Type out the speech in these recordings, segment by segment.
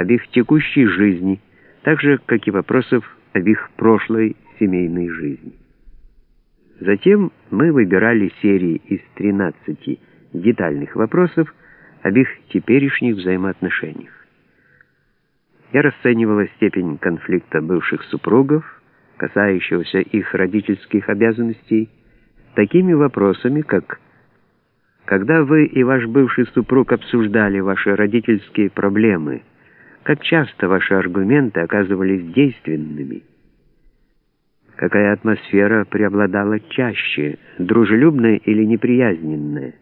об их текущей жизни, так же, как и вопросов об их прошлой семейной жизни. Затем мы выбирали серии из 13 детальных вопросов об их теперешних взаимоотношениях. Я расценивала степень конфликта бывших супругов, касающегося их родительских обязанностей, такими вопросами, как «Когда вы и ваш бывший супруг обсуждали ваши родительские проблемы, как часто ваши аргументы оказывались действенными?» Какая атмосфера преобладала чаще, дружелюбная или неприязненная?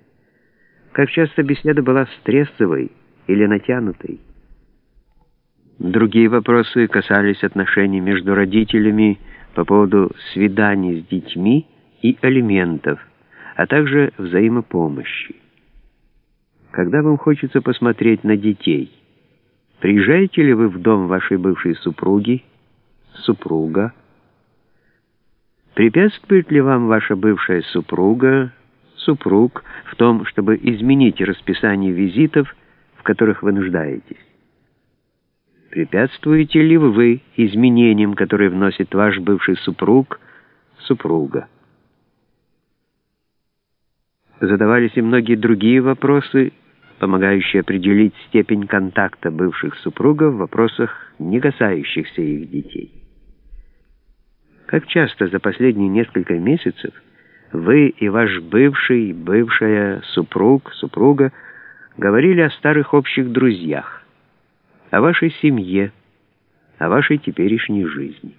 Как часто беседа была стрессовой или натянутой? Другие вопросы касались отношений между родителями по поводу свиданий с детьми и алиментов, а также взаимопомощи. Когда вам хочется посмотреть на детей, приезжаете ли вы в дом вашей бывшей супруги, супруга, Препятствует ли вам ваша бывшая супруга, супруг, в том, чтобы изменить расписание визитов, в которых вы нуждаетесь? Препятствуете ли вы изменениям, которые вносит ваш бывший супруг, супруга? Задавались и многие другие вопросы, помогающие определить степень контакта бывших супругов в вопросах, не касающихся их детей. Как часто за последние несколько месяцев вы и ваш бывший, бывшая супруг, супруга говорили о старых общих друзьях, о вашей семье, о вашей теперешней жизни.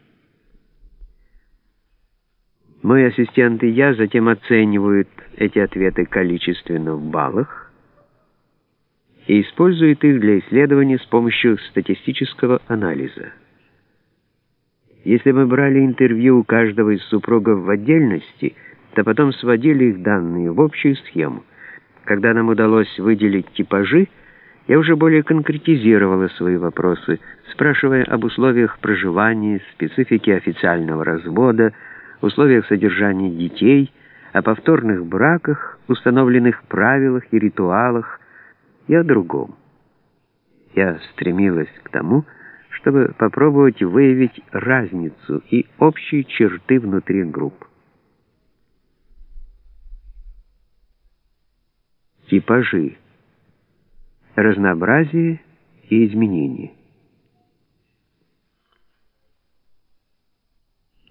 Мой ассистент и я затем оценивают эти ответы количественно в баллах и используют их для исследования с помощью статистического анализа. Если мы брали интервью у каждого из супругов в отдельности, то потом сводили их данные в общую схему. Когда нам удалось выделить типажи, я уже более конкретизировала свои вопросы, спрашивая об условиях проживания, специфике официального развода, условиях содержания детей, о повторных браках, установленных правилах и ритуалах и о другом. Я стремилась к тому, что чтобы попробовать выявить разницу и общие черты внутри групп. Типажи. Разнообразие и изменения.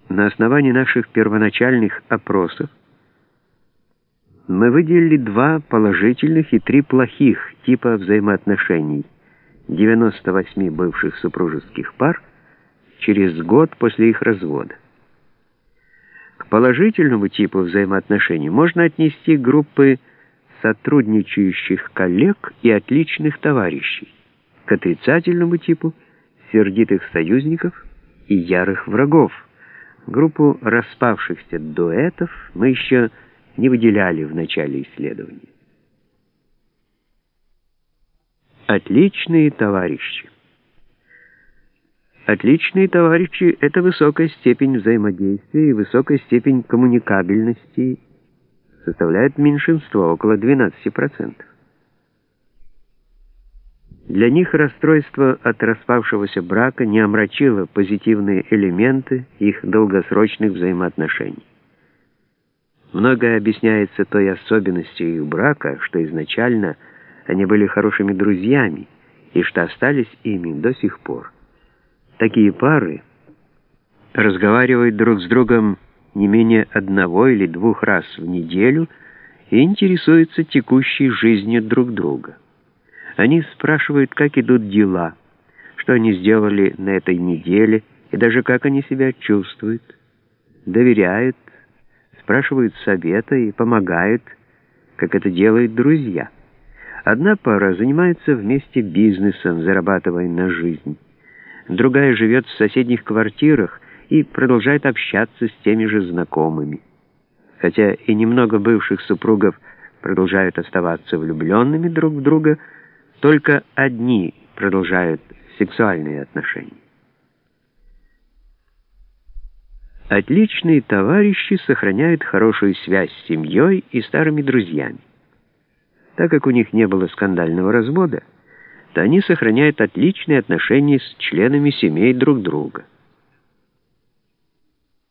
На основании наших первоначальных опросов мы выделили два положительных и три плохих типа взаимоотношений – 98 бывших супружеских пар через год после их развода. К положительному типу взаимоотношений можно отнести группы сотрудничающих коллег и отличных товарищей, к отрицательному типу сердитых союзников и ярых врагов. Группу распавшихся дуэтов мы еще не выделяли в начале исследования. Отличные товарищи. Отличные товарищи — это высокая степень взаимодействия и высокая степень коммуникабельности составляет меньшинство, около 12%. Для них расстройство от распавшегося брака не омрачило позитивные элементы их долгосрочных взаимоотношений. Многое объясняется той особенностью их брака, что изначально – они были хорошими друзьями и что остались ими до сих пор. Такие пары разговаривают друг с другом не менее одного или двух раз в неделю и интересуются текущей жизнью друг друга. Они спрашивают, как идут дела, что они сделали на этой неделе и даже как они себя чувствуют, доверяют, спрашивают совета и помогают, как это делают друзья. Одна пара занимается вместе бизнесом, зарабатывая на жизнь. Другая живет в соседних квартирах и продолжает общаться с теми же знакомыми. Хотя и немного бывших супругов продолжают оставаться влюбленными друг в друга, только одни продолжают сексуальные отношения. Отличные товарищи сохраняют хорошую связь с семьей и старыми друзьями. Так как у них не было скандального развода, что они сохраняют отличные отношения с членами семей друг друга.